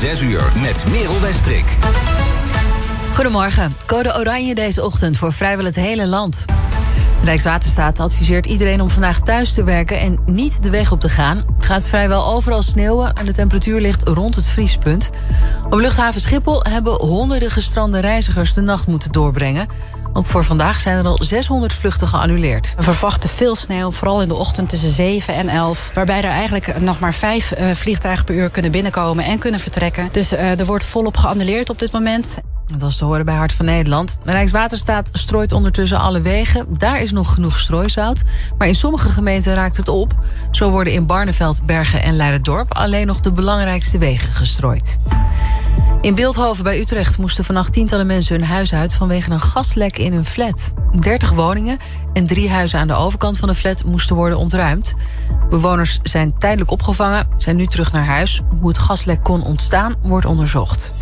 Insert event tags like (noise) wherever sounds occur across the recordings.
6 uur met Merel Westrik. Goedemorgen. Code oranje deze ochtend voor vrijwel het hele land. Rijkswaterstaat adviseert iedereen om vandaag thuis te werken en niet de weg op te gaan. Het gaat vrijwel overal sneeuwen en de temperatuur ligt rond het vriespunt. Op luchthaven Schiphol hebben honderden gestrande reizigers de nacht moeten doorbrengen. Ook voor vandaag zijn er al 600 vluchten geannuleerd. We verwachten veel sneeuw, vooral in de ochtend tussen 7 en 11. Waarbij er eigenlijk nog maar vijf uh, vliegtuigen per uur kunnen binnenkomen en kunnen vertrekken. Dus uh, er wordt volop geannuleerd op dit moment. Dat was te horen bij Hart van Nederland. Rijkswaterstaat strooit ondertussen alle wegen. Daar is nog genoeg strooisout. Maar in sommige gemeenten raakt het op. Zo worden in Barneveld, Bergen en Leiderdorp... alleen nog de belangrijkste wegen gestrooid. In Beeldhoven bij Utrecht moesten vannacht tientallen mensen hun huis uit... vanwege een gaslek in hun flat. 30 woningen en drie huizen aan de overkant van de flat moesten worden ontruimd. Bewoners zijn tijdelijk opgevangen, zijn nu terug naar huis. Hoe het gaslek kon ontstaan, wordt onderzocht.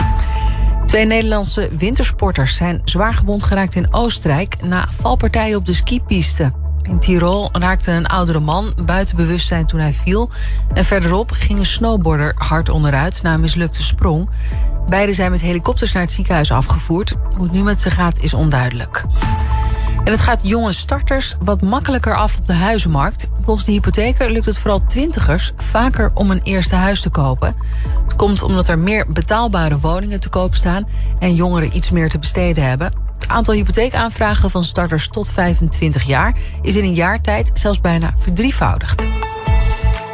Twee Nederlandse wintersporters zijn zwaar gewond geraakt in Oostenrijk... na valpartijen op de skipiste. In Tirol raakte een oudere man buiten bewustzijn toen hij viel... en verderop ging een snowboarder hard onderuit na een mislukte sprong. Beiden zijn met helikopters naar het ziekenhuis afgevoerd. Hoe het nu met ze gaat is onduidelijk. En het gaat jonge starters wat makkelijker af op de huizenmarkt. Volgens de hypotheker lukt het vooral twintigers vaker om een eerste huis te kopen. Het komt omdat er meer betaalbare woningen te koop staan... en jongeren iets meer te besteden hebben. Het aantal hypotheekaanvragen van starters tot 25 jaar... is in een jaar tijd zelfs bijna verdrievoudigd.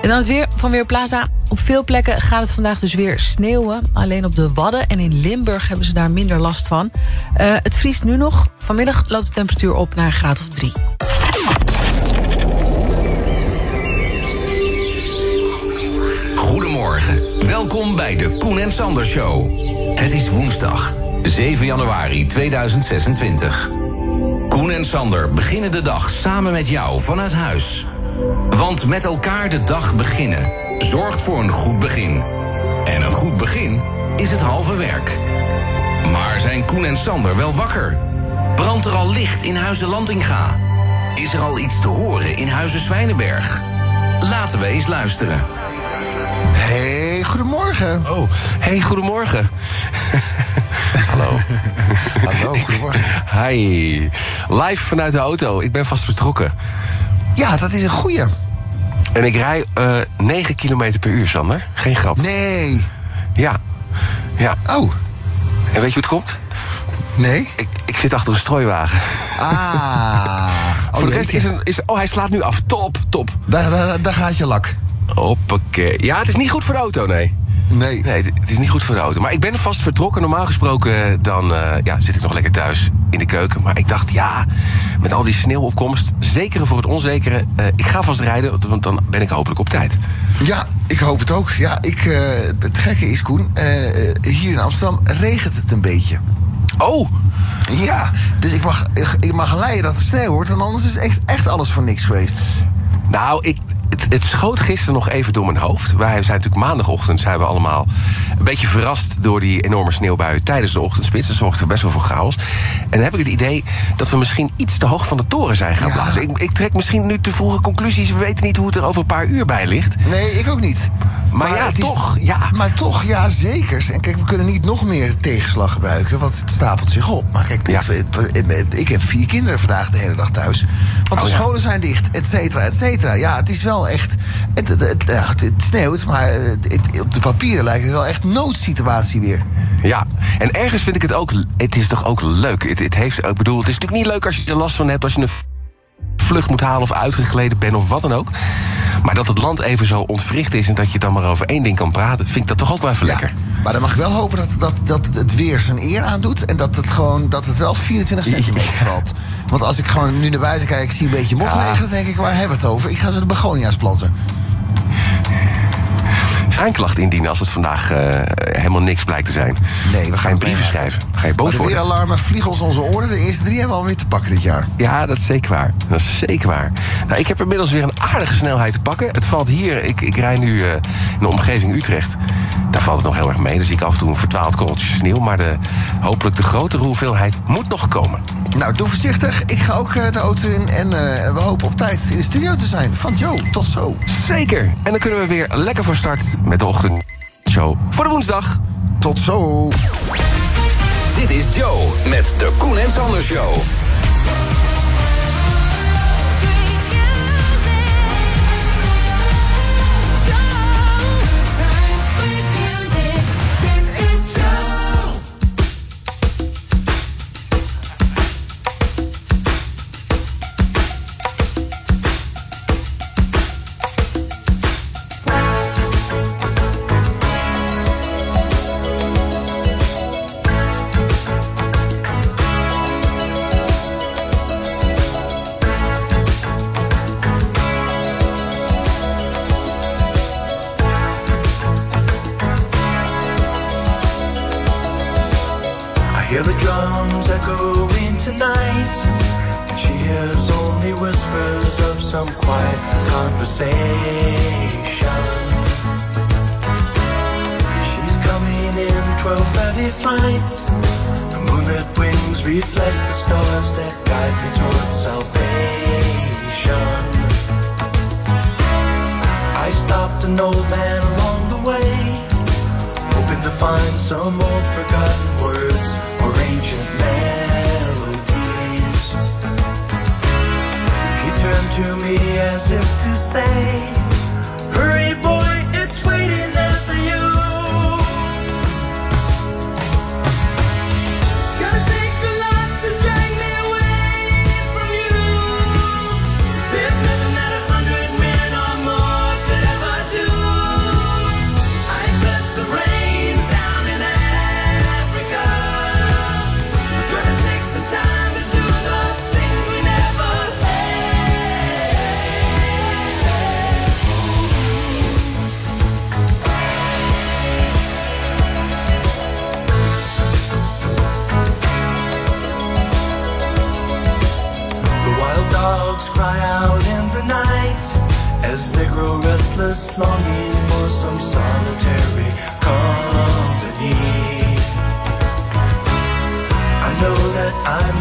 En dan het weer van Weerplaza. Op veel plekken gaat het vandaag dus weer sneeuwen. Alleen op de Wadden en in Limburg hebben ze daar minder last van. Uh, het vriest nu nog. Vanmiddag loopt de temperatuur op naar een graad of drie. Goedemorgen. Welkom bij de Koen en Sander Show. Het is woensdag, 7 januari 2026. Koen en Sander beginnen de dag samen met jou vanuit huis... Want met elkaar de dag beginnen zorgt voor een goed begin. En een goed begin is het halve werk. Maar zijn Koen en Sander wel wakker? Brandt er al licht in Huizen Landinga? Is er al iets te horen in Huizen Zwijnenberg? Laten we eens luisteren. Hey, goedemorgen. Oh, hey, goedemorgen. (laughs) Hallo. Hallo, goedemorgen. Hi. Live vanuit de auto. Ik ben vast vertrokken. Ja, dat is een goeie. En ik rij uh, 9 km per uur, Sander. Geen grap. Nee. Ja. Ja. Oh. En weet je hoe het komt? Nee. Ik, ik zit achter een strooiwagen. Ah. (laughs) Voor de rest is, een, is... Oh, hij slaat nu af. Top, top. Daar, daar, daar gaat je lak. Hoppakee. Ja, het is niet goed voor de auto, nee. Nee. Nee, het is niet goed voor de auto. Maar ik ben vast vertrokken. Normaal gesproken dan uh, ja, zit ik nog lekker thuis in de keuken. Maar ik dacht, ja, met al die sneeuwopkomst... zekere voor het onzekere, uh, ik ga vast rijden... want dan ben ik hopelijk op tijd. Ja, ik hoop het ook. Ja, ik, uh, het gekke is, Koen... hier in Amsterdam regent het een beetje. Oh! Ja, dus ik mag, ik mag leiden dat het sneeuw wordt... en anders is echt, echt alles voor niks geweest. Nou, ik, het, het, schoot gisteren nog even door mijn hoofd. Wij zijn natuurlijk maandagochtend zijn we allemaal een beetje verrast door die enorme sneeuwbuien tijdens de ochtendspits. Dat zorgde best wel voor chaos. En dan heb ik het idee dat we misschien iets te hoog van de toren zijn gaan ja. blazen. Ik, ik, trek misschien nu te vroege conclusies. We weten niet hoe het er over een paar uur bij ligt. Nee, ik ook niet. Maar, maar ja, toch. Is, ja. Maar toch, ja, zeker. En kijk, we kunnen niet nog meer tegenslag gebruiken, want het stapelt zich op. Maar kijk, dit, ja. ik heb vier kinderen vandaag de hele dag thuis. Want Oh, de scholen zijn dicht, et cetera, et cetera. Ja, het is wel echt. Het, het, het, het sneeuwt, maar op de papieren lijkt het wel echt noodsituatie weer. Ja, en ergens vind ik het ook. Het is toch ook leuk. Het, heeft, ik bedoel, het is natuurlijk niet leuk als je er last van hebt. Als je een vlucht moet halen of uitgegleden bent of wat dan ook. Maar dat het land even zo ontwricht is en dat je dan maar over één ding kan praten, vind ik dat toch ook wel even ja, lekker. Maar dan mag ik wel hopen dat, dat, dat het weer zijn eer aandoet. En dat het gewoon dat het wel 24 centimeter ja. valt. Want als ik gewoon nu naar buiten kijk, ik zie een beetje motregen, ja. dan denk ik, waar hebben we het over? Ik ga zo de begonia's planten. Aanklacht indienen als het vandaag uh, helemaal niks blijkt te zijn. Nee, we gaan brieven schrijven. Ga je boos de worden? weeralarmen vliegen ons onze oren. De eerste drie hebben we alweer te pakken dit jaar. Ja, dat is zeker waar. Dat is zeker waar. Nou, ik heb inmiddels weer een aardige snelheid te pakken. Het valt hier, ik, ik rij nu uh, in de omgeving Utrecht. Daar valt het nog heel erg mee. Dan zie ik af en toe een verdwaald korreltje sneeuw. Maar de, hopelijk de grotere hoeveelheid moet nog komen. Nou, doe voorzichtig. Ik ga ook uh, de auto in. En uh, we hopen op tijd in de studio te zijn. Van Joe, tot zo. Zeker. En dan kunnen we weer lekker voor start met de ochtendshow voor de woensdag. Tot zo. Dit is Joe met de Koen en Sander Show.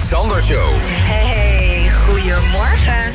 Sander Show. Hey, goedemorgen.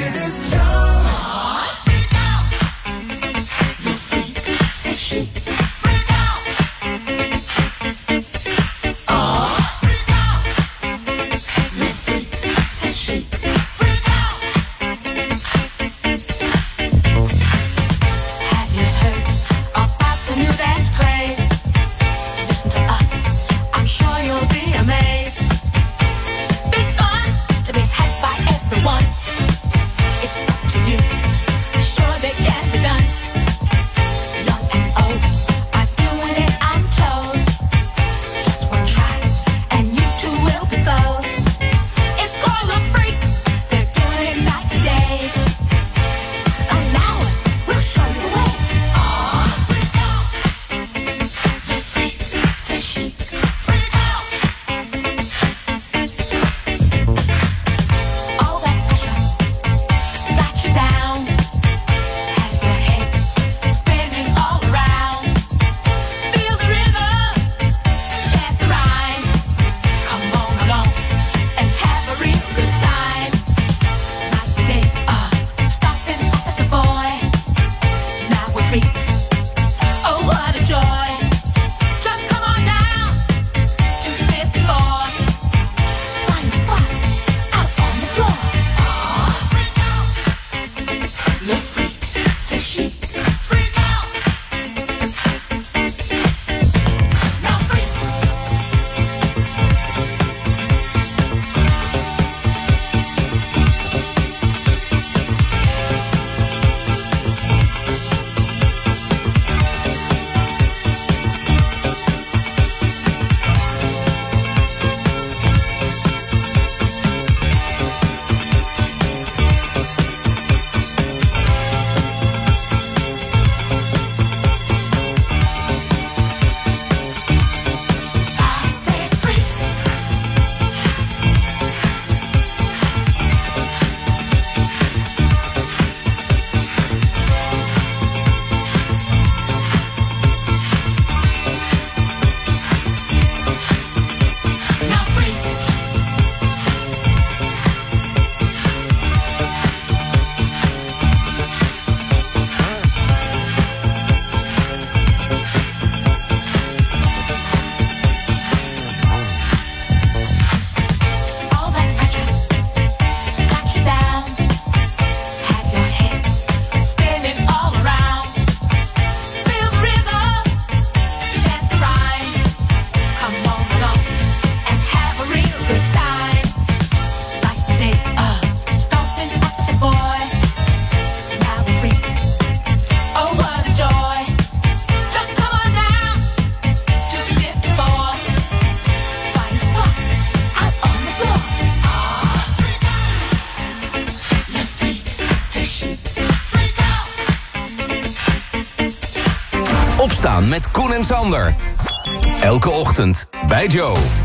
ochtend bij Joe.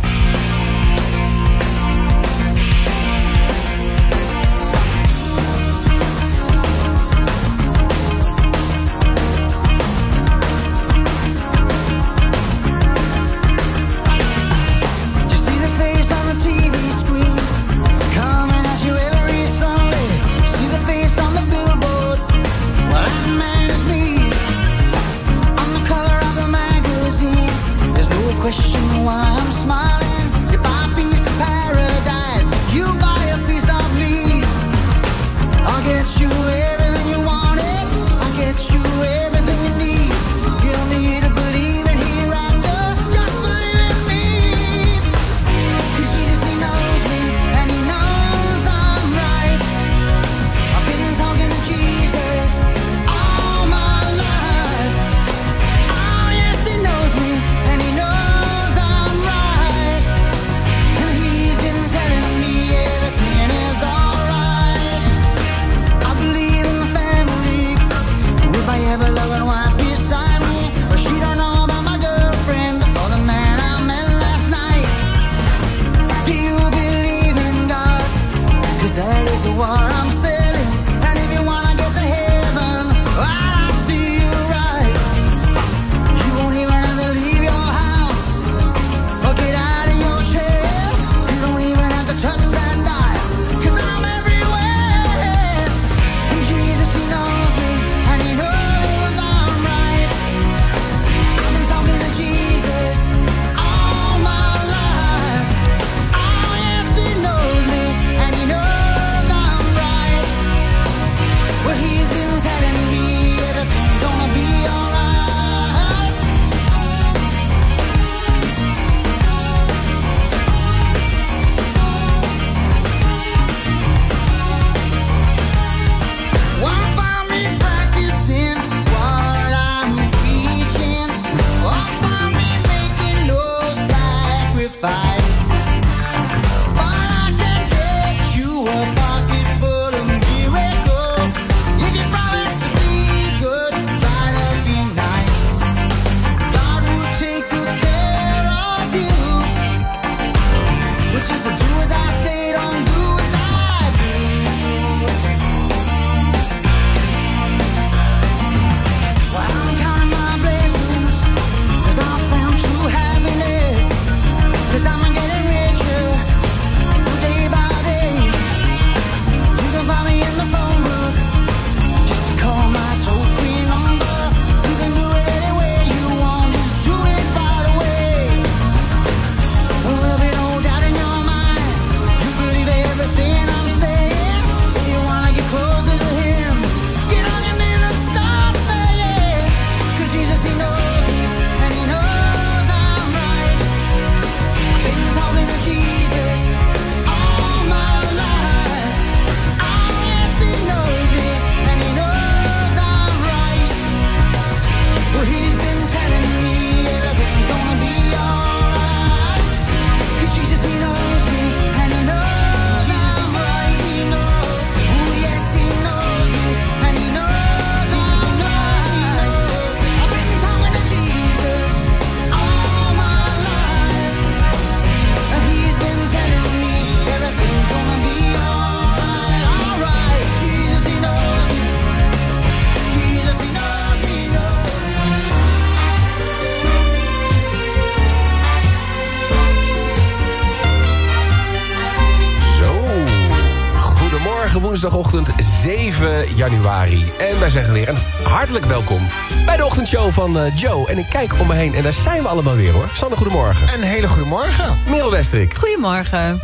welkom bij de ochtendshow van uh, Joe. En ik kijk om me heen en daar zijn we allemaal weer hoor. Sanne, goedemorgen. Een hele goede morgen. Merel Westrik. Goedemorgen.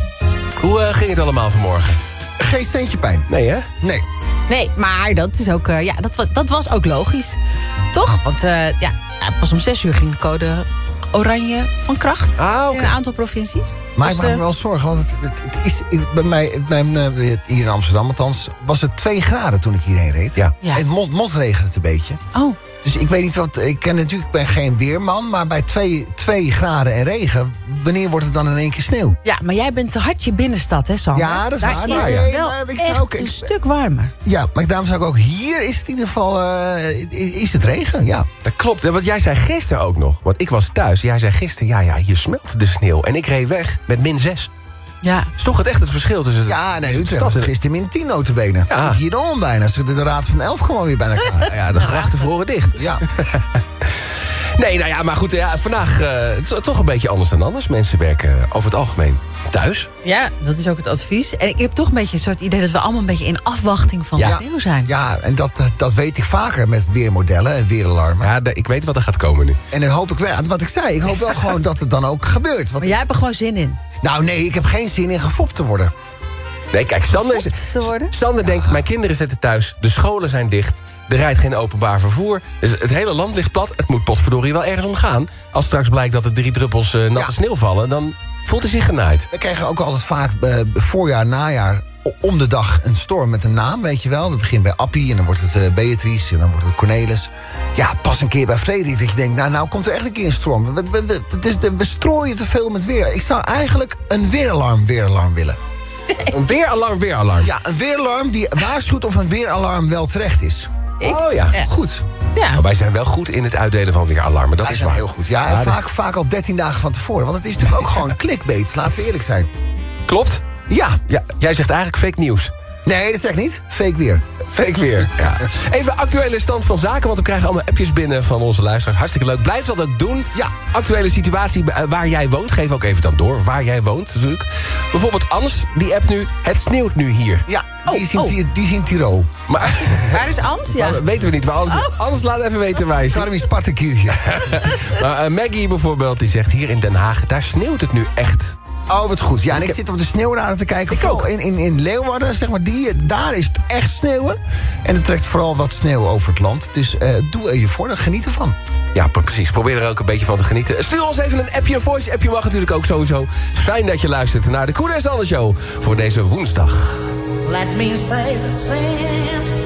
Hoe eh, ging het allemaal vanmorgen? Geen centje pijn. Nee hè? Nee. Nee, maar dat, is ook, eh, ja, dat, was, dat was ook logisch. Toch? Want ja, pas om zes uur ging de code oranje van kracht ah, in een aantal provincies. Maar ik dus, maak me eh, wel zorgen, want het, het, is bij mij, bij, eh, hier in Amsterdam althans... was het 2 graden toen ik hierheen reed. Ja. En het mot, mot regent het een beetje. Oh. Dus ik weet niet wat. Ik ken natuurlijk, ik ben geen weerman. Maar bij 2 graden en regen. Wanneer wordt het dan in één keer sneeuw? Ja, maar jij bent te hartje binnenstad, hè Sander? Ja, dat is Daar waar. is Maar het ja. wel Maar ik echt ook- ik- een stuk warmer. Ja, maar daarom zou ik ook. Hier is het in ieder geval. eh, is het regen? Ja. Dat klopt, hè, want jij zei gisteren ook nog. Want ik was thuis. Jij zei gisteren, ja, ja, hier smelt de sneeuw. En ik reed weg met min 6. Ja. Is toch het echt het verschil tussen... de- Ja, nee, Utrecht was het en- gisteren min 10 notenbenen. Ja. Dan bijna. Ze- De raad van 11 gewoon weer bij elkaar. (laughs) Ja, de grachten vroren dicht. Ja. (laughs) Nee, nou ja, maar goed, ja, vandaag eh, to- toch een beetje anders dan anders. Mensen werken over het algemeen thuis. ja, dat is ook het advies. En ik heb toch een beetje een soort idee dat we allemaal een beetje in afwachting van Ja. sneeuw zijn. Ja, en dat, dat weet ik vaker met weermodellen en weeralarmen. Ja, de- ik weet wat er gaat komen nu. En dan hoop ik wel, wat ik zei, ik hoop wel gewoon dat het dan ook gebeurt. Want, Maar jij hebt er gewoon zin in. Nou nee, ik heb geen zin in gefopt te worden. Nee, kijk, Sander, is, Gefopt te worden? Sander denkt, mijn kinderen zitten thuis, de scholen zijn dicht... er rijdt geen openbaar vervoer, dus het hele land ligt plat. Het moet potverdorie wel ergens om gaan. Als straks blijkt dat er drie druppels eh, natte Ja. sneeuw vallen... dan voelt hij zich genaaid. We krijgen ook altijd vaak eh, voorjaar, najaar om de dag een storm met een naam, weet je wel. Dat begint bij Appie en dan wordt het eh, Beatrice en dan wordt het Cornelis. Ja, pas een keer bij Frederik dat je denkt, nou, nou komt er echt een keer een storm. We, we, we, het is de- we strooien te veel met weer. Ik zou eigenlijk een weeralarm, weeralarm willen. (laughs) Een weeralarm, weeralarm. Ja, een weeralarm die waarschuwt of een weeralarm wel terecht is. oh ja. Goed. Ja. Maar wij zijn wel goed in het uitdelen van weeralarmen, dat Wij is waar. heel goed. Ja, en dat- vaak, vaak al 13 dagen van tevoren. Want het is natuurlijk ook (laughs) gewoon clickbait, laten we eerlijk zijn. Klopt. Ja, Ja, jij zegt eigenlijk fake nieuws. Nee, dat zeg ik niet. Fake weer. Fake weer. Ja. Even actuele stand van zaken, want we krijgen allemaal appjes binnen van onze luisteraars. Hartstikke leuk. Blijf dat ook doen. Ja. Actuele situatie eh, waar jij woont. Geef ook even dan door waar jij woont natuurlijk. Bijvoorbeeld Ans, die app nu. Het sneeuwt nu hier. Ja, die, Oh, is in, oh. die, die is in Tirol. Maar (laughs) Waar is Ans? Ja. dat weten we niet. Maar anders, anders laat even weten waar je zit. Karmi Spartakirche. (laughs) Maar, eh, Maggie bijvoorbeeld, die zegt hier in Den Haag... daar sneeuwt het nu echt. Oh, wat goed. Ja, en ik zit op de sneeuwraden te kijken. Ik ook. In, in, in Leeuwarden, zeg maar, die, daar is het echt sneeuwen. En er trekt vooral wat sneeuw over het land. Dus eh, doe er je voor, geniet ervan. Ja, pre- precies. Probeer er ook een beetje van te genieten. Stuur ons even een appje, een voice appje mag natuurlijk ook sowieso. Fijn dat je luistert naar de Koen en Sander Show voor deze woensdag. Let me say the since,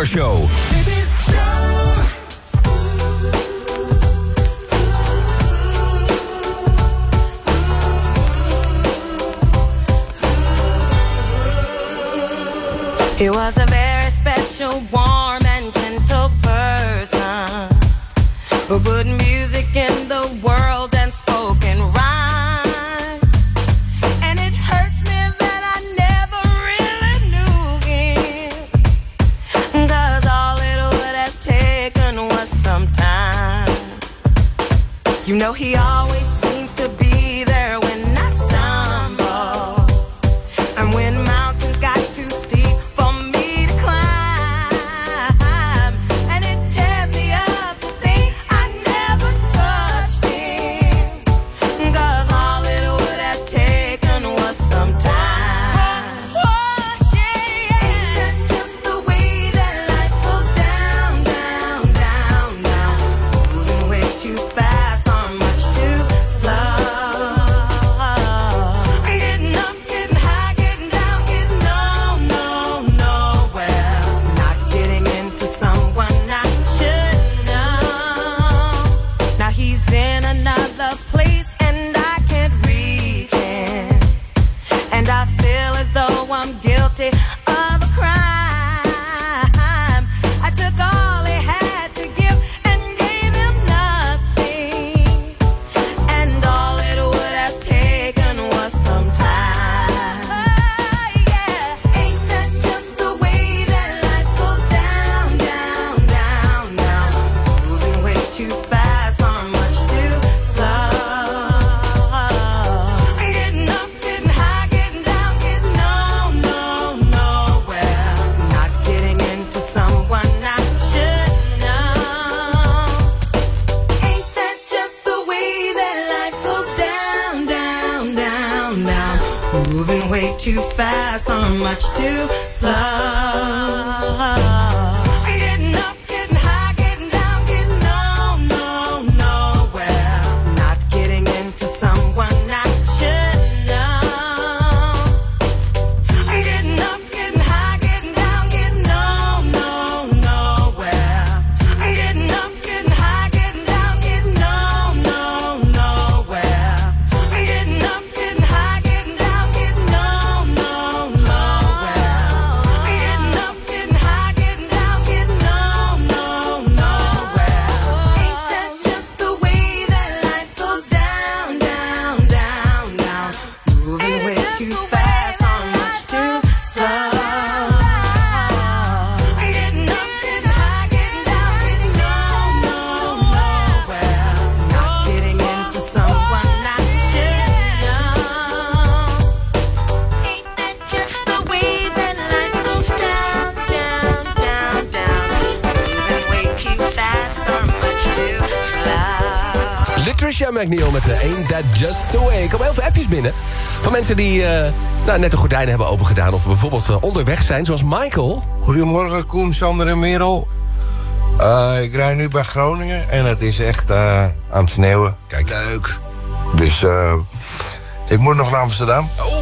en Sander Show. Dit is Joe. He was a Latricia McNeil met de Ain't That Just The Way. Er komen heel veel appjes binnen van mensen die eh, nou, net de gordijnen hebben opengedaan... of bijvoorbeeld eh, onderweg zijn, zoals Michael. Goedemorgen Koen, Sander en Merel. Eh, ik rij nu bij Groningen en het is echt aan het sneeuwen. Kijk. Leuk. Dus ik moet nog naar Amsterdam. Oeh.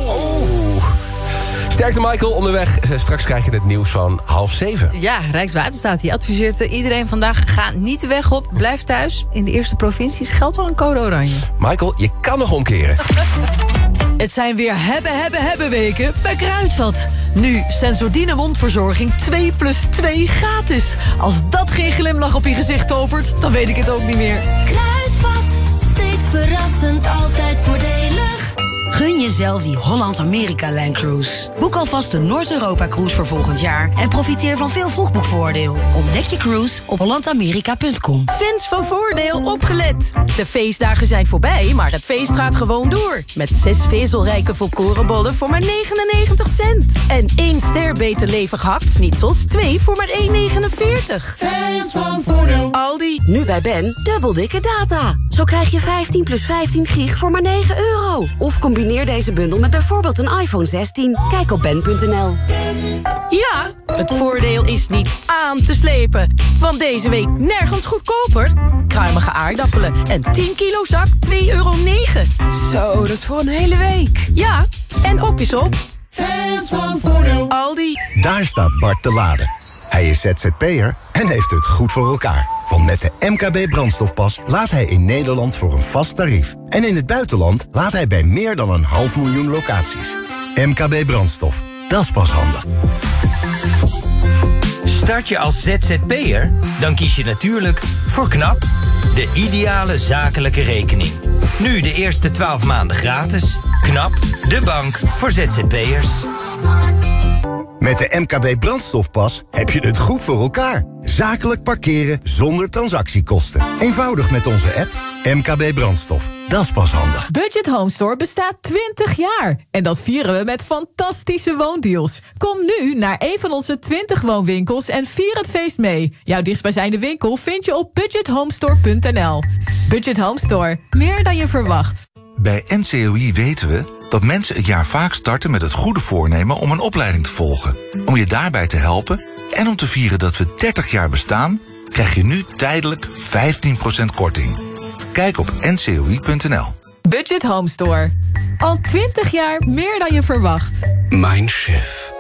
Sterkte Michael, onderweg. Eh, Straks krijg je het nieuws van half zeven. Ja, Rijkswaterstaat die adviseert eh, iedereen vandaag... ga niet de weg op, blijf thuis. In de eerste provincies geldt al een code oranje. Michael, je kan nog omkeren. (laughs) Het zijn weer hebben, hebben, hebben weken bij Kruidvat. Nu Sensordine mondverzorging 2 plus 2 gratis. Als dat geen glimlach op je gezicht tovert, dan weet ik het ook niet meer. Kruidvat, steeds verrassend, altijd voordelig. Gun jezelf die Holland-Amerika-lijncruise. Boek alvast de Noord-Europa-cruise voor volgend jaar... en profiteer van veel vroegboekvoordeel. Ontdek je cruise op hollandamerika.com. Fans van Voordeel opgelet. De feestdagen zijn voorbij, maar het feest gaat gewoon door. Met zes vezelrijke volkorenbollen voor maar 99 cent. En één ster beter levig hakt-snitsels, twee voor maar 1,49. Fans van Voordeel. Aldi. Nu bij Ben, dubbel dikke data. Zo krijg je 15 plus 15 gig voor maar 9 euro. Of combineer deze bundel met bijvoorbeeld een iPhone 16. Kijk op ben.nl. Ja, het voordeel is niet aan te slepen. Want deze week nergens goedkoper. Kruimige aardappelen en 10 kilo zak 2,9 euro. Zo, dat is voor een hele week. Ja, en op is op. Fans van Voordeel. Aldi. Daar staat Bart te laden. Hij is ZZP'er en heeft het goed voor elkaar. Want met de MKB brandstofpas laat hij in Nederland voor een vast tarief. En in het buitenland laat hij bij meer dan een half miljoen locaties. MKB brandstof, dat is pas handig. Start je als ZZP'er? Dan kies je natuurlijk voor KNAP, de ideale zakelijke rekening. Nu de eerste 12 maanden gratis. KNAP, de bank voor ZZP'ers. Met de MKB brandstofpas heb je het goed voor elkaar. Zakelijk parkeren zonder transactiekosten. Eenvoudig met onze app MKB brandstof. Dat is pas handig. Budget Home Store bestaat 20 jaar. En dat vieren we met fantastische woondeals. Kom nu naar een van onze 20 woonwinkels en vier het feest mee. Jouw dichtstbijzijnde winkel vind je op budgethomestore.nl. Budget Home Store. Meer dan je verwacht. Bij NCOI weten we dat mensen het jaar vaak starten met het goede voornemen om een opleiding te volgen. Om je daarbij te helpen en om te vieren dat we 30 jaar bestaan, krijg je nu tijdelijk 15% korting. Kijk op ncoi.nl. Budget Home Store. Al 20 jaar meer dan je verwacht. Mindshift.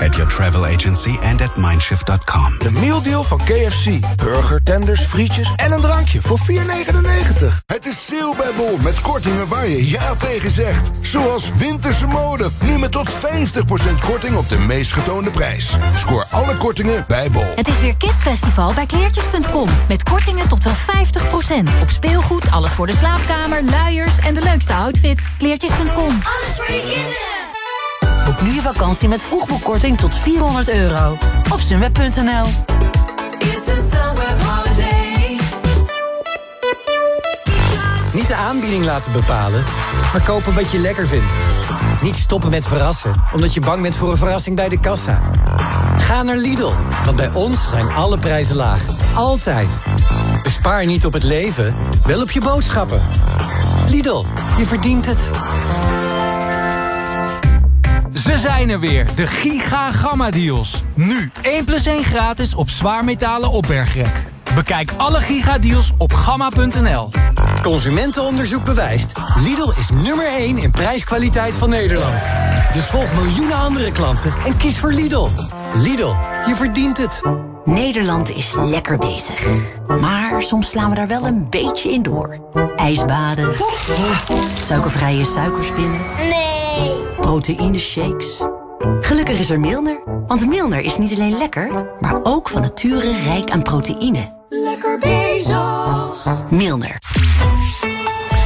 At your travel agency and at mindshift.com. De mealdeal van KFC. Burger, tenders, frietjes en een drankje voor 4,99. Het is sale bij Bol met kortingen waar je ja tegen zegt. Zoals winterse mode. Nu met tot 50% korting op de meest getoonde prijs. Scoor alle kortingen bij Bol. Het is weer Kidsfestival bij kleertjes.com. Met kortingen tot wel 50%. Op speelgoed, alles voor de slaapkamer, luiers en de leukste outfits. Kleertjes.com. Alles voor je vakantie met vroegboekkorting tot 400 euro. Op sunweb.nl Niet de aanbieding laten bepalen, maar kopen wat je lekker vindt. Niet stoppen met verrassen, omdat je bang bent voor een verrassing bij de kassa. Ga naar Lidl, want bij ons zijn alle prijzen laag. Altijd. Bespaar niet op het leven, wel op je boodschappen. Lidl, je verdient het. Ze zijn er weer, de Giga Gamma Deals. Nu 1 plus 1 gratis op zwaarmetalen opbergrek. Bekijk alle Giga Deals op gamma.nl. Consumentenonderzoek bewijst. Lidl is nummer 1 in prijskwaliteit van Nederland. Dus volg miljoenen andere klanten en kies voor Lidl. Lidl, je verdient het. Nederland is lekker bezig. Maar soms slaan we daar wel een beetje in door. Ijsbaden. Suikervrije suikerspinnen. Nee. Proteïne shakes. Gelukkig is er Milner. Want Milner is niet alleen lekker, maar ook van nature rijk aan proteïne. Lekker bezig. Milner.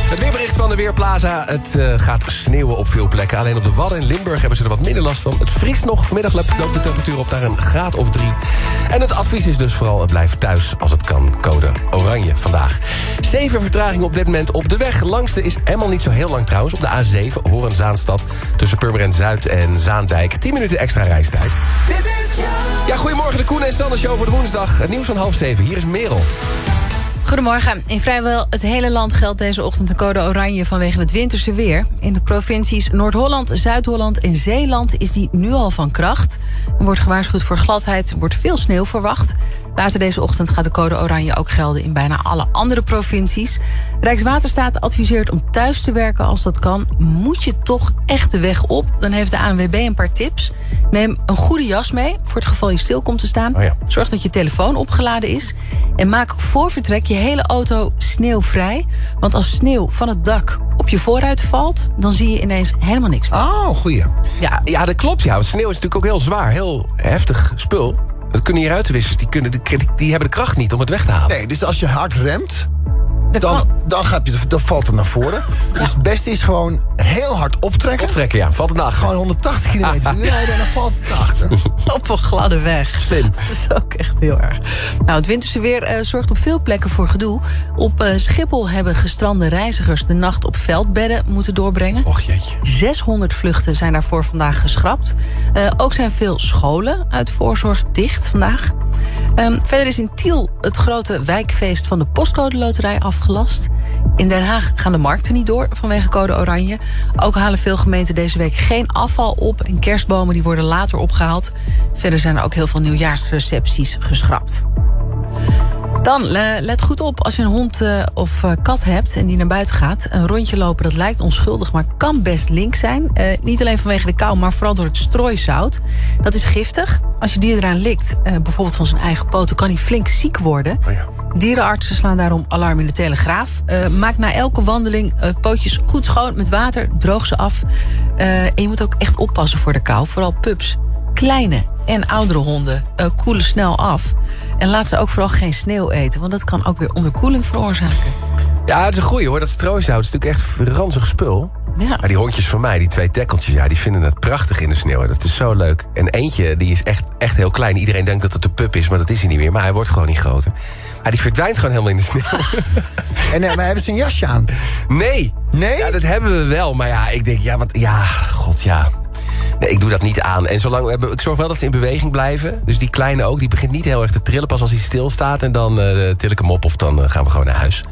Het weerbericht van de Weerplaza. Het eh, gaat sneeuwen op veel plekken. Alleen op de Wadden in Limburg hebben ze er wat minder last van. Het vriest nog. Vanmiddag loopt de temperatuur op naar een graad of drie. En het advies is dus vooral het blijft thuis als het kan. Code oranje vandaag. Zeven vertragingen op dit moment op de weg. Langste is helemaal niet zo heel lang trouwens. Op de A7 Horen-Zaanstad tussen Purmerend Zuid en Zaandijk. 10 minuten extra reistijd. Ja, goedemorgen de Koen en Sander Show voor de woensdag. Het nieuws van half zeven. Hier is Merel. Goedemorgen. In vrijwel het hele land geldt deze ochtend de code oranje vanwege het winterse weer. In de provincies Noord-Holland, Zuid-Holland en Zeeland is die nu al van kracht. Er wordt gewaarschuwd voor gladheid, wordt veel sneeuw verwacht. Later deze ochtend gaat de code oranje ook gelden in bijna alle andere provincies. Rijkswaterstaat adviseert om thuis te werken als dat kan. Moet je toch echt de weg op? Dan heeft de ANWB een paar tips. Neem een goede jas mee voor het geval je stil komt te staan. Zorg dat je telefoon opgeladen is. En maak voor vertrek je hele auto sneeuwvrij. Want als sneeuw van het dak op je voorruit valt... dan zie je ineens helemaal niks meer. Oh, goeie. Ja, ja, dat klopt. Ja. Want sneeuw is natuurlijk ook heel zwaar. Heel heftig spul. Dat kunnen hier ruitenwissers, die, kunnen de, die hebben de kracht niet om het weg te halen. Nee, dus als je hard remt, dan, dan, gaat je, dan valt het naar voren. Dus het beste is gewoon heel hard optrekken. Optrekken, ja. Valt het achter. Gewoon 180 km per uur rijden en dan valt het achter. (laughs) Op een gladde weg. Slim. Dat is ook echt heel erg. Nou, het winterse weer eh, zorgt op veel plekken voor gedoe. Op eh, Schiphol hebben gestrande reizigers de nacht op veldbedden moeten doorbrengen. Och jeetje. 600 vluchten zijn daarvoor vandaag geschrapt. Eh, ook zijn veel scholen uit voorzorg dicht vandaag. Ehm, verder is in Tiel het grote wijkfeest van de postcode loterij afgelast. In Den Haag gaan de markten niet door vanwege code oranje. Ook halen veel gemeenten deze week geen afval op... en kerstbomen die worden later opgehaald. Verder zijn er ook heel veel nieuwjaarsrecepties geschrapt. Dan, le- let goed op als je een hond eh, of eh, kat hebt en die naar buiten gaat. Een rondje lopen, dat lijkt onschuldig, maar kan best link zijn. Eh, niet alleen vanwege de kou, maar vooral door het strooisout. Dat is giftig. Als je dier eraan likt, bijvoorbeeld van zijn eigen poten... kan hij flink ziek worden. Dierenartsen slaan daarom alarm in de Telegraaf. Maak na elke wandeling pootjes goed schoon met water. Droog ze af. En je moet ook echt oppassen voor de kou. Vooral pups. Kleine en oudere honden eh, koelen snel af. En laat ze ook vooral geen sneeuw eten. Want dat kan ook weer onderkoeling veroorzaken. Ja, het is een goeie hoor. Dat strooisout is natuurlijk echt ranzig spul. Ja. Maar die hondjes van mij, die twee tekkeltjes, ja, die vinden het prachtig in de sneeuw. Dat is zo leuk. En eentje, die is echt, echt heel klein. Iedereen denkt dat het een pup is, maar dat is hij niet meer. Maar hij wordt gewoon niet groter. Maar die verdwijnt gewoon helemaal in de sneeuw. (laughs) En uh, hebben ze een jasje aan? Nee. Nee? Ja, dat hebben we wel. Maar ja, ik denk, ja, wat, ja, god, ja. Nee, ik doe dat niet aan. En zolang, we hebben- ik zorg wel dat ze in beweging blijven. Dus die kleine ook, die begint niet heel erg te trillen... pas als hij stilstaat en dan eh til ik hem op of dan eh, gaan we gewoon naar huis.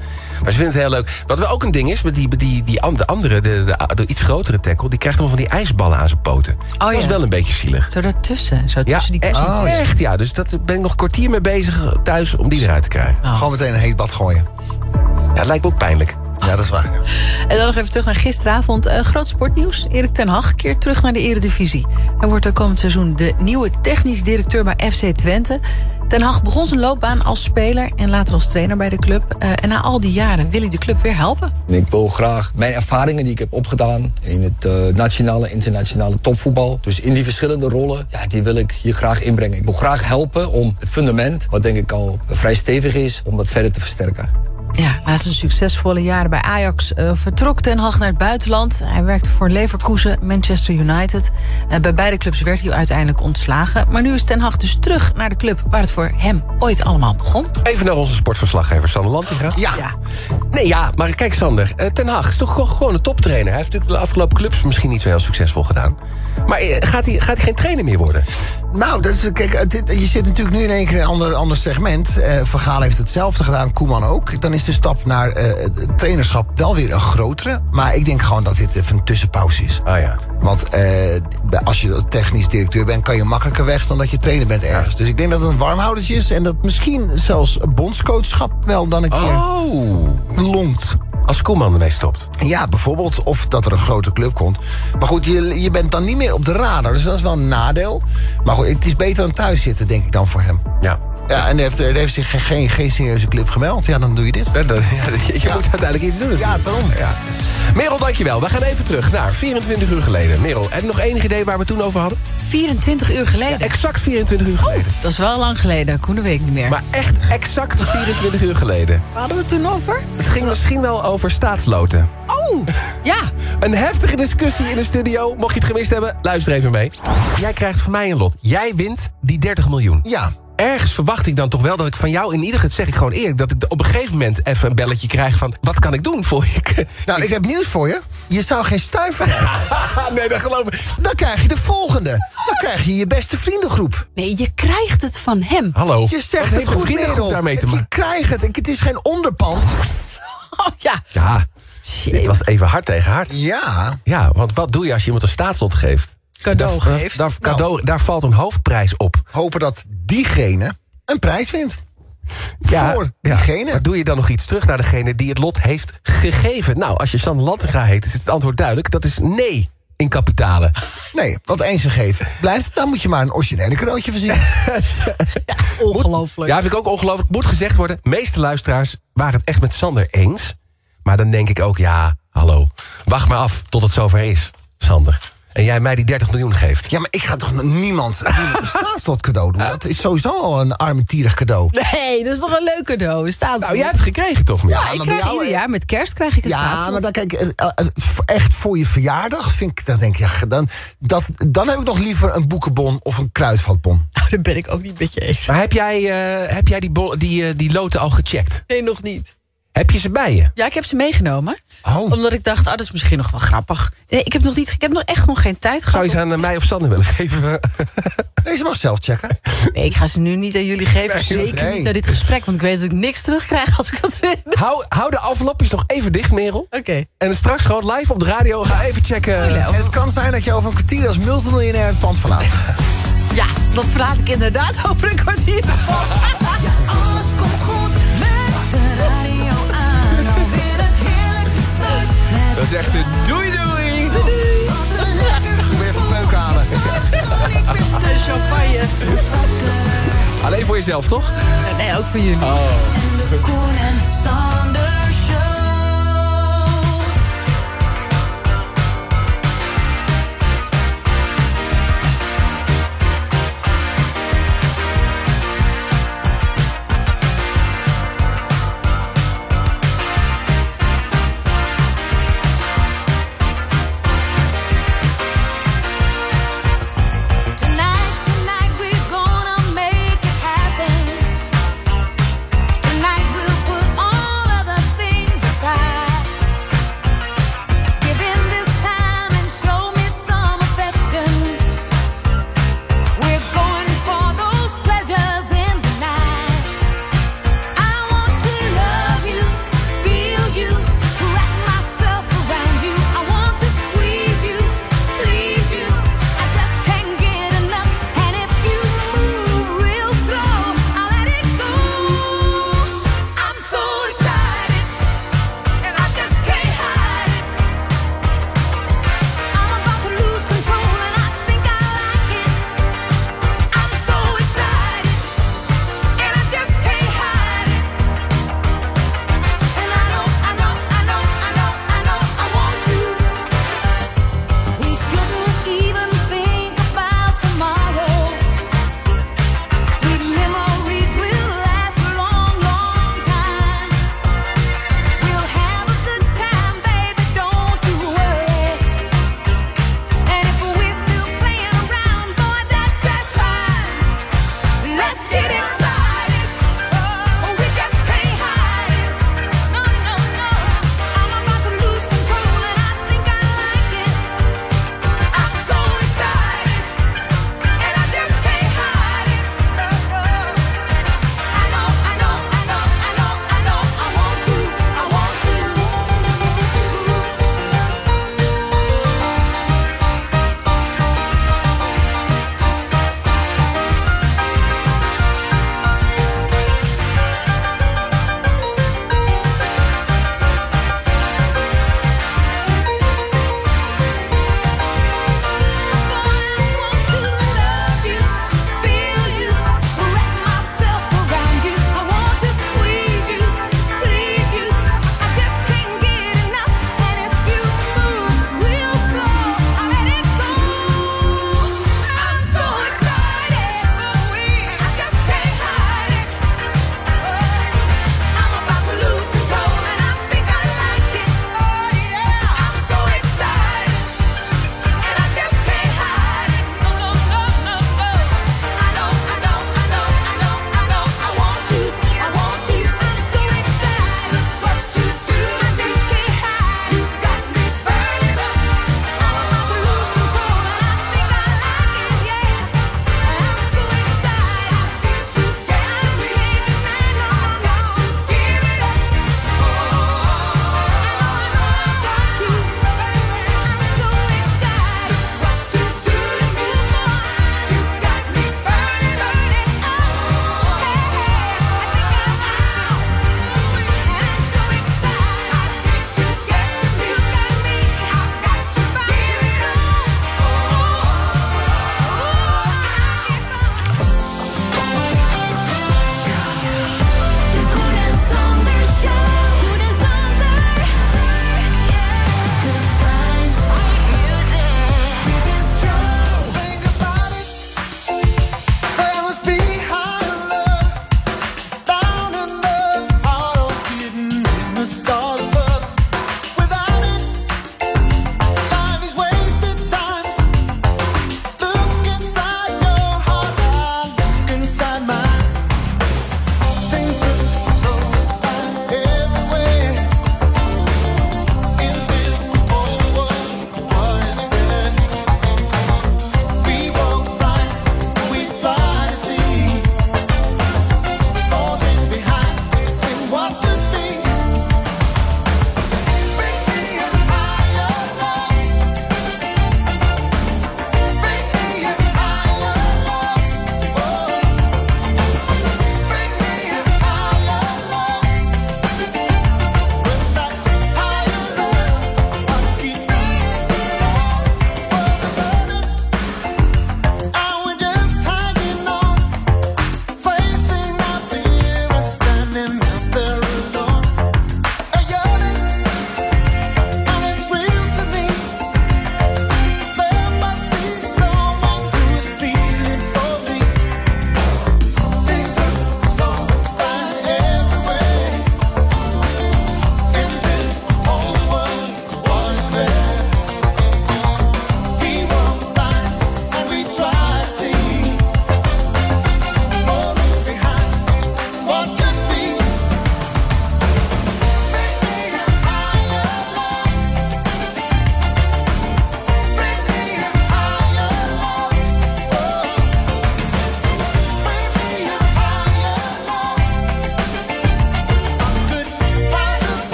Maar ze vinden het heel leuk. Wat wel ook een ding is, met die, met die, die de andere, de, de, de iets grotere tackle... die krijgt allemaal van die ijsballen aan zijn poten. dat is ja. wel een beetje zielig. Zo daartussen. Zo Ja, tussen die e- kussentjes. echt ja. Dus daar ben ik nog een kwartier mee bezig thuis om die eruit te krijgen. Gewoon meteen een heet bad gooien. Ja, het lijkt me ook pijnlijk. Ja, dat is waar. En dan nog even terug naar gisteravond. Eh, groot sportnieuws. Erik ten Hag keert terug naar de eredivisie. Hij wordt er komend seizoen de nieuwe technisch directeur bij FC Twente. Ten Hag begon zijn loopbaan als speler en later als trainer bij de club. Eh, en na al die jaren wil hij de club weer helpen. En ik wil graag mijn ervaringen die ik heb opgedaan in het eh, nationale, internationale topvoetbal. Dus in die verschillende rollen, ja, die wil ik hier graag inbrengen. Ik wil graag helpen om het fundament, wat denk ik al vrij stevig is, om dat verder te versterken. Ja, na zijn succesvolle jaren bij Ajax eh, vertrok Ten Hag naar het buitenland. Hij werkte voor Leverkusen, Manchester United. Eh, bij beide clubs werd hij uiteindelijk ontslagen. Maar nu is Ten Hag dus terug naar de club waar het voor hem ooit allemaal begon. Even naar onze sportverslaggever Sander Lantinga. Ja. Nee, ja, maar kijk Sander, eh, Ten Hag is toch gewoon- gewoon een toptrainer. Hij heeft natuurlijk de afgelopen clubs misschien niet zo heel succesvol gedaan. Maar gaat hij, gaat hij geen trainer meer worden? Nou, dat is, kijk, dit, je zit natuurlijk nu in één keer in een ander, ander segment. Eh Van Gaal heeft hetzelfde gedaan, Koeman ook. Dan is de stap naar eh, het trainerschap wel weer een grotere. Maar ik denk gewoon dat dit even een tussenpauze is. Ah ja. Want eh, als je technisch directeur bent, kan je makkelijker weg dan dat je trainer bent ergens. Dus ik denk dat het een warmhoudertje is en dat misschien zelfs bondscoachschap wel dan een keer Oh. longt. Als Koeman ermee stopt. Ja, bijvoorbeeld. Of dat er een grote club komt. Maar goed, je, je bent dan niet meer op de radar. Dus dat is wel een nadeel. Maar goed, het is beter dan thuis zitten, denk ik dan voor hem. Ja. Ja, en heeft, er heeft zich geen, geen, serieuze club gemeld. Ja, dan doe je dit. Ja, dat- (laughs) ja, je moet uiteindelijk iets doen Ja, daarom. Ja. Merel, dankjewel. We gaan even terug naar 24 uur geleden. Merel, heb je nog enig idee waar we toen over hadden? 24 uur geleden. Exact 24 uur geleden. Dat is wel lang geleden. Koen weet ik niet meer. Maar echt exact (laughs) 24 uur geleden. Waar hadden we het toen over? Het ging misschien wel over staatsloten. Oh, ja. Een heftige discussie in de studio. Mocht je het gemist hebben, luister even mee. Jij krijgt van mij een lot. Jij wint die 30 miljoen. Ja. Ergens verwacht ik dan toch wel dat ik van jou in ieder geval, zeg ik gewoon eerlijk, dat ik op een gegeven moment even een belletje krijg van wat kan ik doen voor je? (laughs) Nou, ik heb nieuws voor je. Je zou geen stuiver hebben. (laughs) nee, dat geloof ik. Dan krijg je de volgende. Dan krijg je je beste vriendengroep. Nee, je krijgt het van hem. Hallo. Je zegt het een goed, vriendengroep daarmee te Je maken? krijgt het. Het is geen onderpand. Oh ja. Ja, dit was even hard tegen hard. Ja. Ja, want wat doe je als je iemand een staatslot geeft? Cadeau daar, geeft. Daar, cadeau, daar valt een hoofdprijs op. Hopen dat diegene een prijs wint. Ja, Voor ja. diegene. Maar doe je dan nog iets terug naar degene die het lot heeft gegeven? Nou, als je Sander Lantinga heet, is het antwoord duidelijk. Dat is nee in kapitalen. Nee, want eens gegeven blijft. Dan moet je maar een originele cadeautje voorzien. (laughs) Ongelooflijk. Ja, vind ik ook ongelooflijk. Moet gezegd worden, de meeste luisteraars waren het echt met Sander eens. Maar dan denk ik ook, ja, hallo. Wacht maar af tot het zover is, Sander. En jij mij die 30 miljoen geeft. Ja, maar ik ga toch (laughs) niemand, een staatslot cadeau doen? Dat is sowieso al een armetierig cadeau. Nee, dat is toch een leuk cadeau. Staat Nou, jij hebt het gekregen toch? Ja, Mia? ik krijg jou, ieder jaar met kerst krijg ik een Ja, staatslot. maar dan kijk, eh, eh, v- echt voor je verjaardag vind ik, dan denk ik, ja, dan, dat, dan heb ik nog liever een boekenbon of een kruidvatbon. (laughs) Nou, daar ben ik ook niet met je eens. Maar heb jij, eh, heb jij die, die, eh, die loten al gecheckt? Nee, nog niet. Heb je ze bij je? Ja, ik heb ze meegenomen. Oh. Omdat ik dacht, oh, dat is misschien nog wel grappig. Nee, ik heb nog niet, ik heb nog echt nog geen tijd Zou gehad. je ze aan mij of Sanne willen geven? (laughs) Deze mag zelf checken. Nee, ik ga ze nu niet aan jullie geven. Nee, Zeker nee. niet naar dit gesprek. Want ik weet dat ik niks terugkrijg als ik dat win. hou, hou de envelopjes nog even dicht, Merel. Oké. En straks gewoon live op de radio. Ga even checken. En het kan zijn dat je over een kwartier als multimiljonair het pand verlaat. Ja, dat verlaat ik inderdaad over een kwartier. Alles Dan zegt ze doei doei. Weer even peuk halen. De champagne. Alleen voor jezelf, toch? Nee, ook voor jullie. De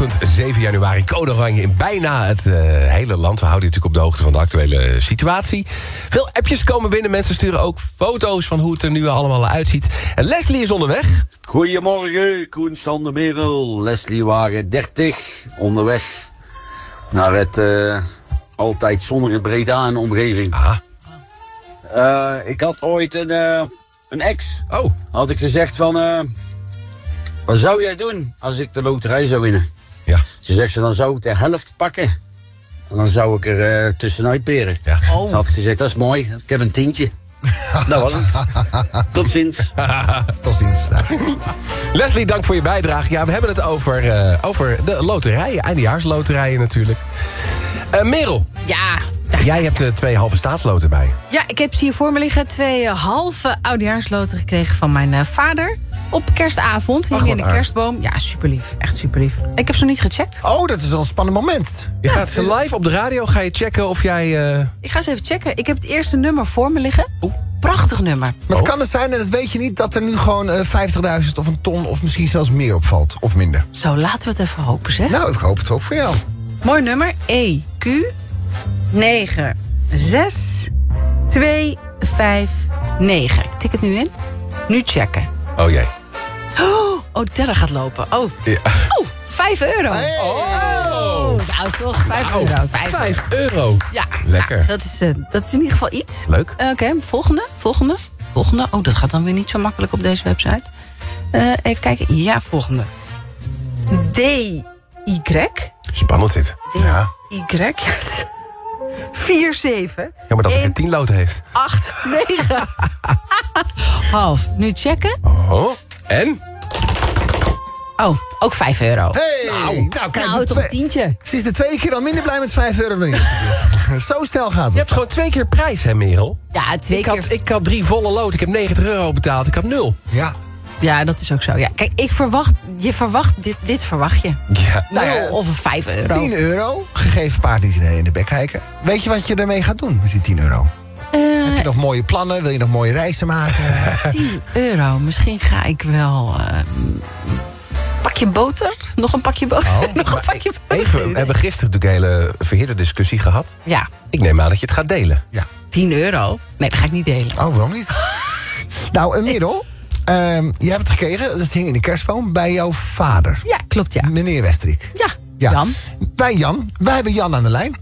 Dinsdagochtend 7 januari, code oranje in bijna het eh, hele land. We houden je natuurlijk op de hoogte van de actuele situatie. Veel appjes komen binnen, mensen sturen ook foto's... van hoe het er nu allemaal uitziet. En Leslie is onderweg. Goedemorgen, Koen Sander Merel. Leslie Wagen 30, onderweg naar het eh, altijd zonnige Breda en omgeving. Eh, ik had ooit een, een ex. Oh. Had ik gezegd van, wat zou jij doen als ik de loterij zou winnen? Ze zegt ze, dan zou ik de helft pakken. En dan zou ik er eh, tussenuit peren. Ja. Toen had ik gezegd, dat is mooi, ik heb een tientje. dat was het. Tot ziens. (laughs) Tot ziens. Leslie, dank voor je bijdrage. Ja, we hebben het over, eh, over de loterijen, eindejaarsloterijen natuurlijk. Eh Merel, Ja, jij hebt de twee halve staatsloten bij. Ja, ik heb ze hier voor me liggen. Twee eh, halve oudejaarsloten gekregen van mijn eh, vader. Op kerstavond, hing in de kerstboom. Ja, super lief. Echt super lief. Ik heb ze nog niet gecheckt. Oh, dat is wel een spannend moment. Je gaat ze live op de radio, ga je checken of jij... eh, Ik ga eens even checken. Ik heb het eerste nummer voor me liggen. Prachtig nummer. Maar het kan het zijn, en dat weet je niet, dat er nu gewoon eh, 50.000 of een ton of misschien zelfs meer opvalt. Of minder. Zo, laten we het even hopen, zeg. Nou, ik hoop het ook voor jou. Mooi nummer. EQ 9 6 2 5 9. Ik tik het nu in. Nu checken. Oh jee. Oh, de teller gaat lopen. Oh, Ja. oh 5 euro. Oh, nou toch, 5 Wauw, euro. 5 euro. Ja, Lekker. nou, dat, is, eh, dat is in ieder geval iets. Leuk. Eh, Oké, volgende, volgende, volgende. Oh, dat gaat dan weer niet zo makkelijk op deze website. Eh, even kijken. Ja, volgende. DY. Spannend dit. Ja. Y. 4, 7, Ja, maar dat ik een 10 loten heeft. 8, 9. (laughs) Half. Nu checken. Oh, en? Oh, ook 5 euro. Hey, nou, kijk, Nou, toch een tientje. Ze is de tweede keer al minder blij met 5 euro dan. (laughs) Zo snel gaat het. Je hebt gewoon twee keer prijs, hè, Merel? Ja, twee ik keer. Had, ik had drie volle lood. Ik heb 90 euro betaald. Ik had nul. Ja. Ja, dat is ook zo. Ja, kijk, ik verwacht, je verwacht, dit, dit verwacht je. Ja. Nou ja, of een 5 euro. 10 euro, gegeven paard niet in de bek kijken. Weet je wat je ermee gaat doen met die 10 euro? Eh, Heb je nog mooie plannen? Wil je nog mooie reizen maken? (laughs) 10 euro. Misschien ga ik wel. een pakje boter? Nog een pakje boter? (laughs) Nog een pakje boter? Even, we hebben gisteren natuurlijk een hele verhitte discussie gehad. Ja, Ik neem aan dat je het gaat delen. Ja. 10 euro? Nee, dat ga ik niet delen. Oh, waarom niet? (laughs) nou, een middel. Ehm, je hebt het gekregen, dat hing in de kerstboom, bij jouw vader. Ja, klopt ja. Meneer Westerik. Ja, Ja. Jan. Bij Jan. Wij hebben Jan aan de lijn.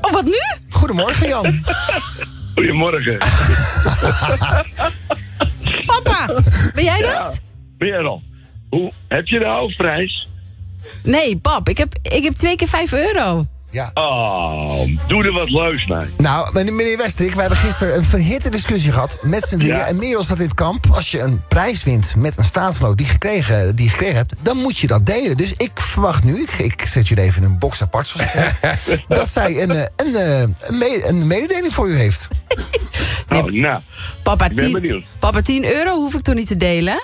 Oh, wat nu? Goedemorgen, Jan. (laughs) Goedemorgen. (laughs) Papa, ben jij dat? Ja, Merel, hoe, heb je de hoofdprijs? Nee, pap, ik heb, ik heb twee keer 5 euro. Ja. Oh, doe er wat leuks mee. Nou, meneer Westerik, we hebben gisteren een verhitte discussie gehad met z'n drieën. Ja. En Merel staat in het kamp. Als je een prijs wint met een staatsloot die, gekregen, die je gekregen hebt, dan moet je dat delen. Dus ik verwacht nu, ik, ik zet jullie even in een box apart, zoals ik zeg, (laughs) dat zij een, eh, een, eh, een, me- een mededeling voor u heeft. Oh, nou, Papa ik ben 10, benieuwd. papa, 10 euro hoef ik toch niet te delen?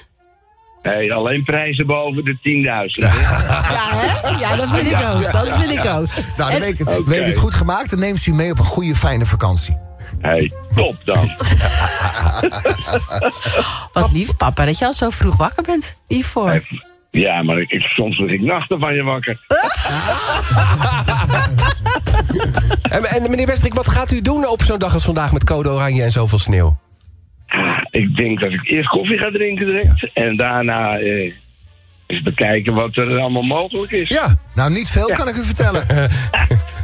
Hey, alleen prijzen boven de 10.000. Ja, hè? Ja, dat vind ik ook. Dat vind ik ook. Nou, dan weet ik, het, Oké. weet ik het goed gemaakt. Dan neemt ze u mee op een goede, fijne vakantie. Hey, top dan. (laughs) Wat lief, papa, dat je al zo vroeg wakker bent. Hiervoor. Ja, maar ik, ik, soms lig ik nachten van je wakker. (laughs) En, en meneer Westerik, wat gaat u doen op zo'n dag als vandaag met code oranje en zoveel sneeuw? Ik denk dat ik eerst koffie ga drinken direct. En daarna eh, eens bekijken wat er allemaal mogelijk is. Ja. Nou, niet veel kan ik u vertellen. (laughs)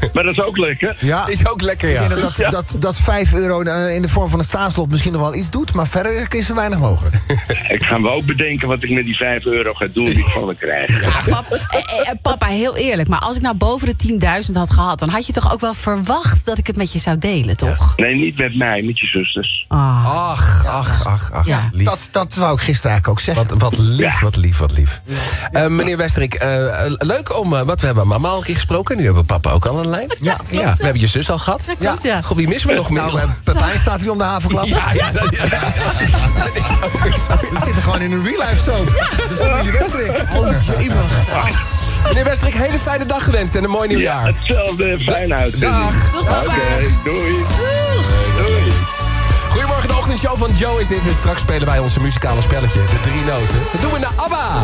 (laughs) Maar dat is ook lekker. Ja. Is ook lekker, Ik ja. denk dat, Ja. dat, dat, dat 5 euro eh, in de vorm van een staatslot misschien nog wel iets doet. Maar verder is er weinig mogelijk. (laughs) Ik ga me ook bedenken wat ik met die 5 euro ga doen die ik van me krijg. Ja, pap, eh, eh, papa, heel eerlijk. Maar als ik nou boven de 10.000 had gehad... dan had je toch ook wel verwacht dat ik het met je zou delen, toch? Nee, niet met mij, met je zusters. Ah. Ach, ach, ach, ach. Ja. Lief. Dat, dat wou ik gisteren eigenlijk ook zeggen. Wat, wat lief, wat lief, wat lief. Eh, meneer Westerik, eh, leuk om... eh, wat we hebben mama al een keer gesproken. Nu hebben we papa ook al de lijn. Ja. ja. We hebben je zus al gehad. Ja. ja. God, wie missen we nog meer? Nou, eh, Pepijn (laughs) staat hier om de havenklap. ja, ja, dat, ja, dat is dat is ook weer zo. We zitten gewoon in een real life soap. De familie Westerik. Meneer Westerik, hele fijne dag gewenst en een mooi Ja, nieuwjaar. hetzelfde. Fijne uitzending. Dag. Oké, doei. Doei. Goedemorgen, de ochtendshow van Joe is dit. En straks spelen wij onze muzikale spelletje, de drie noten. Dat doen we naar ABBA.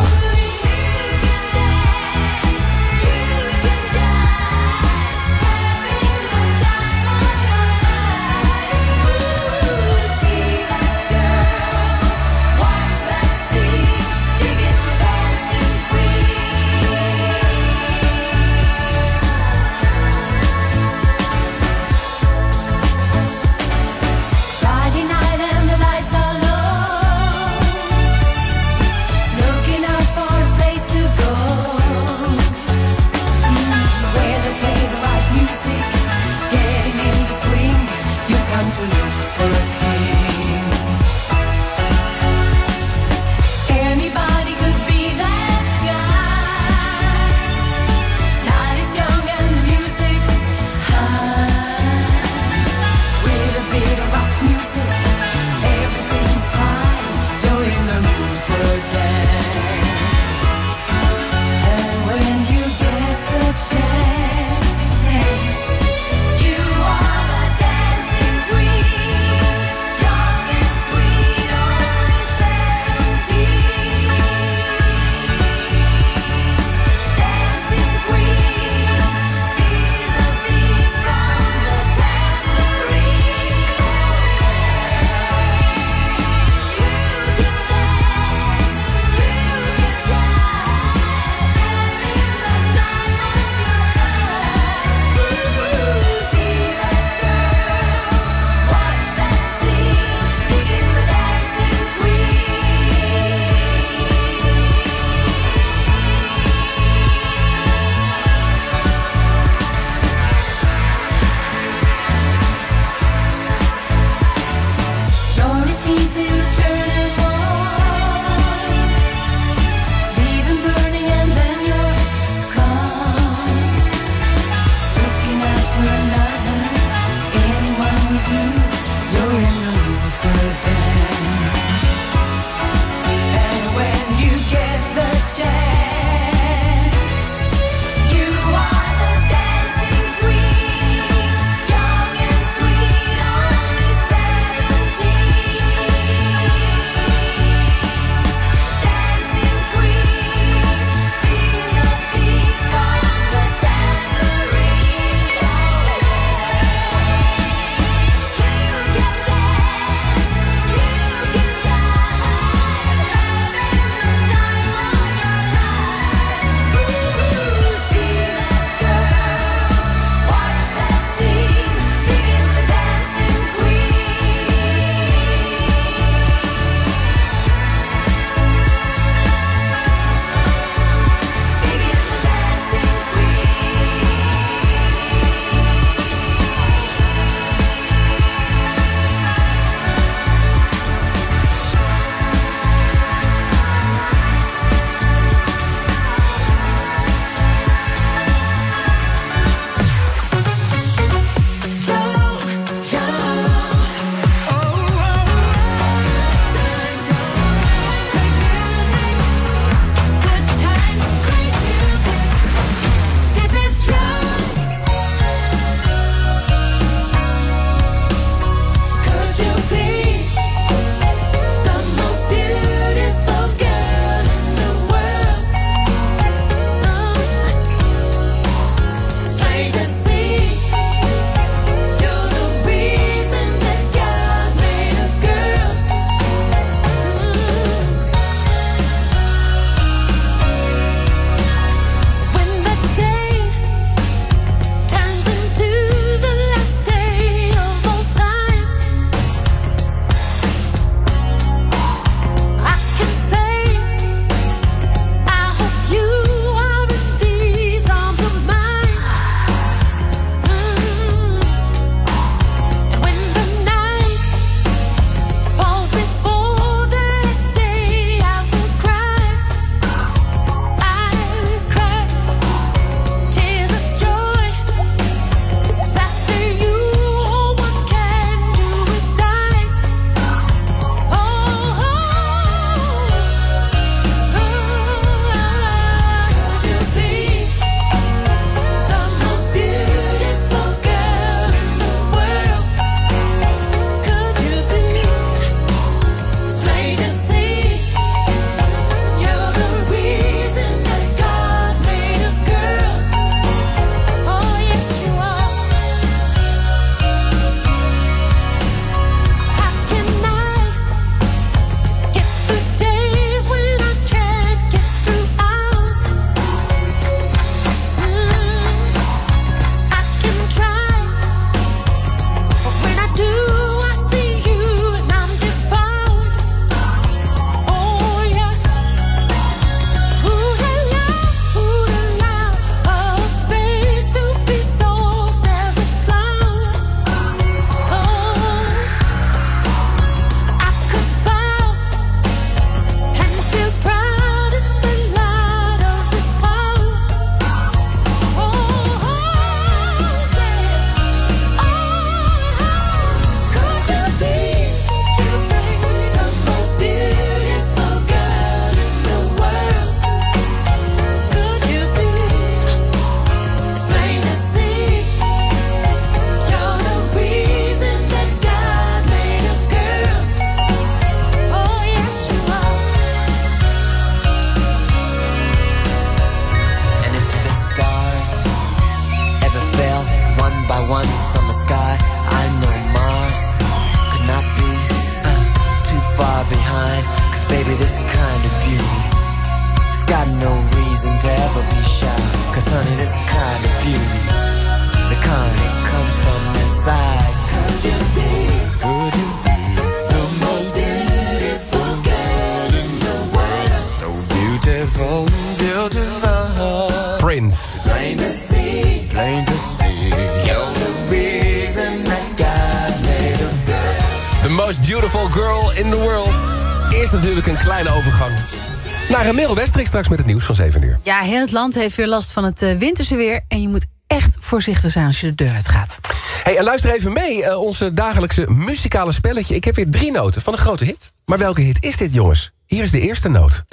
Straks met het nieuws van 7 uur. Ja, heel het land heeft weer last van het eh, winterse weer... en je moet echt voorzichtig zijn als je de deur uitgaat. Hey, en luister even mee, uh, onze dagelijkse muzikale spelletje. Ik heb weer drie noten van een grote hit. Maar welke hit is dit, jongens? Hier is de eerste noot.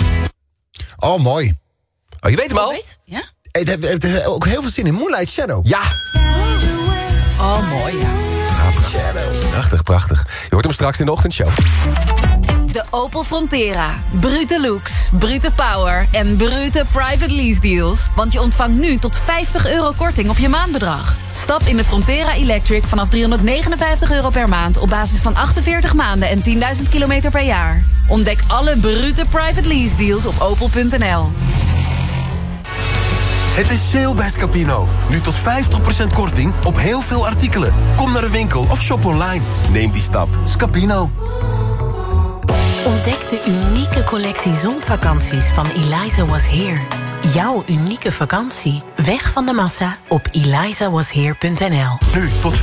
Oh, mooi. Oh, je weet hem al? Ja? Het heeft, het heeft ook heel veel zin in Moonlight Shadow. Ja. Oh, mooi, ja. Prachtig, prachtig. Je hoort hem straks in de ochtendshow. De Opel Frontera. Brute looks, brute power en brute private lease deals. Want je ontvangt nu tot 50 euro korting op je maandbedrag. Stap in de Frontera Electric vanaf 359 euro per maand... op basis van 48 maanden en 10.000 kilometer per jaar. Ontdek alle brute private lease deals op opel.nl. Het is sale bij Scapino. Nu tot 50% korting op heel veel artikelen. Kom naar de winkel of shop online. Neem die stap. Scapino. Ontdek de unieke collectie zonvakanties van Eliza Was Here. Jouw unieke vakantie. Weg van de massa op elizawasheer.nl. Nu tot 50%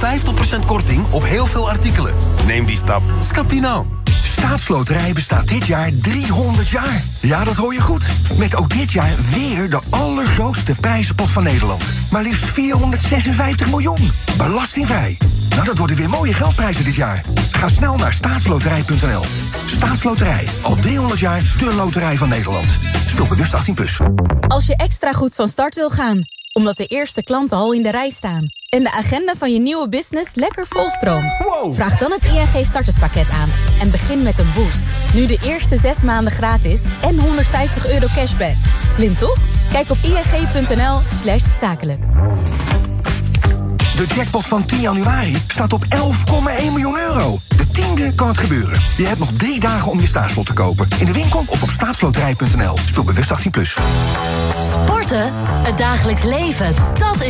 korting op heel veel artikelen. Neem die stap. Scapino. Staatsloterij bestaat dit jaar 300 jaar. Ja, dat hoor je goed. Met ook dit jaar weer de allergrootste prijzenpot van Nederland. Maar liefst 456 miljoen. Belastingvrij. Nou, dat worden weer mooie geldprijzen dit jaar. Ga snel naar staatsloterij.nl. Staatsloterij. Al 300 jaar de loterij van Nederland. Speel bewust 18+. Plus. Als je extra goed van start wil gaan, omdat de eerste klanten al in de rij staan... en de agenda van je nieuwe business lekker volstroomt... vraag dan het ING starterspakket aan en begin met een boost. Nu de eerste zes maanden gratis en 150 euro cashback. Slim toch? Kijk op ing.nl slash zakelijk. De jackpot van 10 januari staat op 11,1 miljoen euro. De tiende kan het gebeuren. Je hebt nog drie dagen om je staatslot te kopen. In de winkel of op staatsloterij.nl. Speel bewust 18+. Plus. Sporten? Het dagelijks leven, dat is